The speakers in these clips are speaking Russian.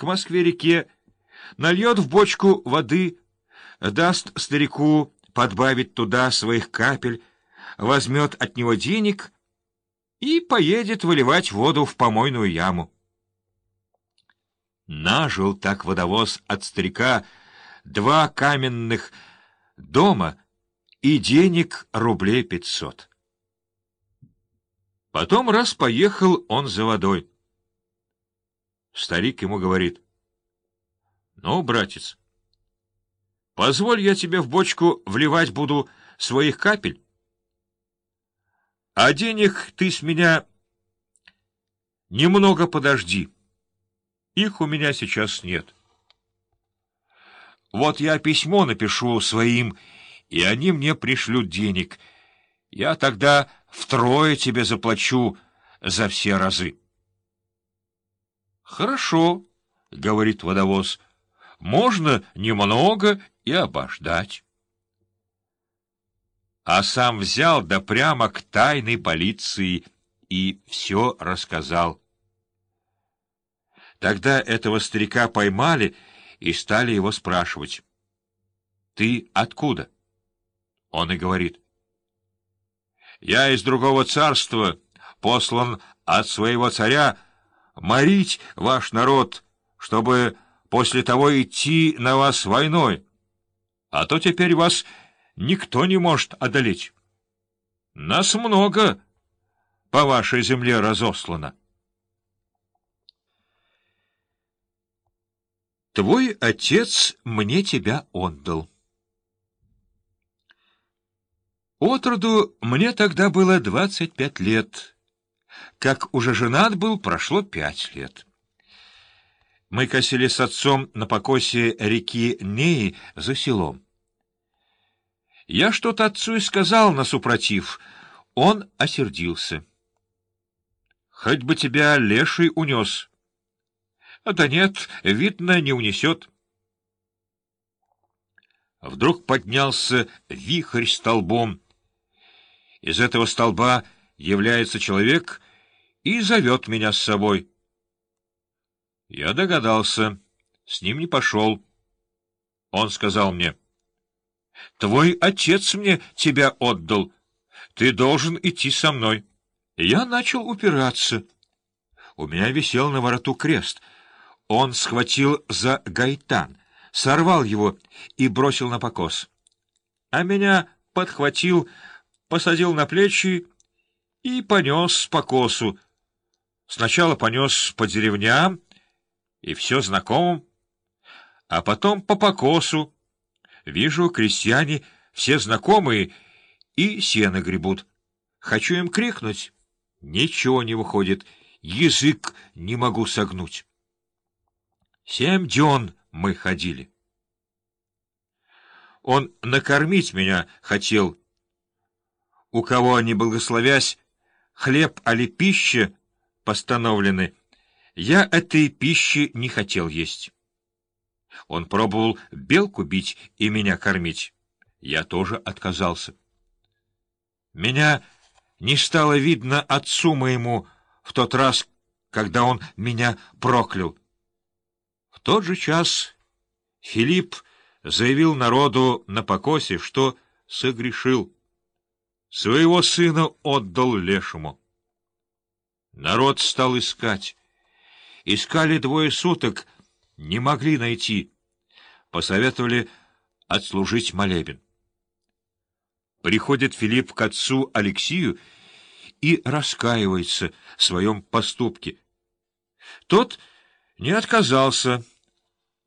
к Москве-реке, нальет в бочку воды, даст старику подбавить туда своих капель, возьмет от него денег и поедет выливать воду в помойную яму. Нажил так водовоз от старика два каменных дома и денег рублей пятьсот. Потом раз поехал он за водой. Старик ему говорит, «Ну, братец, позволь я тебе в бочку вливать буду своих капель, а денег ты с меня немного подожди». Их у меня сейчас нет. Вот я письмо напишу своим, и они мне пришлют денег. Я тогда втрое тебе заплачу за все разы. — Хорошо, — говорит водовоз, — можно немного и обождать. А сам взял да прямо к тайной полиции и все рассказал. Тогда этого старика поймали и стали его спрашивать. — Ты откуда? Он и говорит. — Я из другого царства, послан от своего царя морить ваш народ, чтобы после того идти на вас войной. А то теперь вас никто не может одолеть. Нас много по вашей земле разослано. Твой отец мне тебя отдал. Отроду мне тогда было двадцать пять лет. Как уже женат был, прошло пять лет. Мы косили с отцом на покосе реки Неи за селом. Я что-то отцу и сказал на супротив. Он осердился. Хоть бы тебя леший унес. Да нет, видно, не унесет. Вдруг поднялся вихрь столбом. Из этого столба является человек и зовет меня с собой. Я догадался, с ним не пошел. Он сказал мне, — Твой отец мне тебя отдал. Ты должен идти со мной. Я начал упираться. У меня висел на вороту крест — он схватил за гайтан, сорвал его и бросил на покос. А меня подхватил, посадил на плечи и понес по косу. Сначала понес по деревням и все знакомым, а потом по покосу. Вижу, крестьяне все знакомые и сено гребут. Хочу им крикнуть. Ничего не выходит, язык не могу согнуть. Семь дён мы ходили. Он накормить меня хотел. У кого, не благословясь, хлеб али пища постановлены, я этой пищи не хотел есть. Он пробовал белку бить и меня кормить. Я тоже отказался. Меня не стало видно отцу моему в тот раз, когда он меня проклял. В тот же час Филипп заявил народу на покосе, что согрешил. Своего сына отдал лешему. Народ стал искать. Искали двое суток, не могли найти. Посоветовали отслужить молебен. Приходит Филипп к отцу Алексию и раскаивается в своем поступке. Тот не отказался,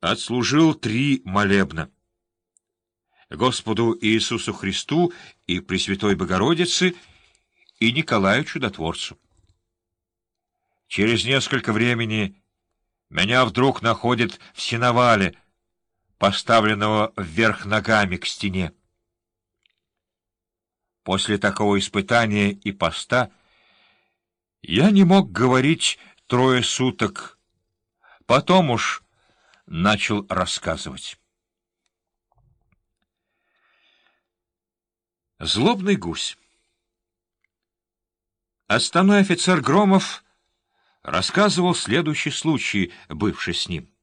отслужил три молебна. Господу Иисусу Христу и Пресвятой Богородице и Николаю Чудотворцу. Через несколько времени меня вдруг находит в сеновале, поставленного вверх ногами к стене. После такого испытания и поста я не мог говорить трое суток, потом уж начал рассказывать. Злобный гусь Отставной офицер Громов рассказывал следующий случай, бывший с ним.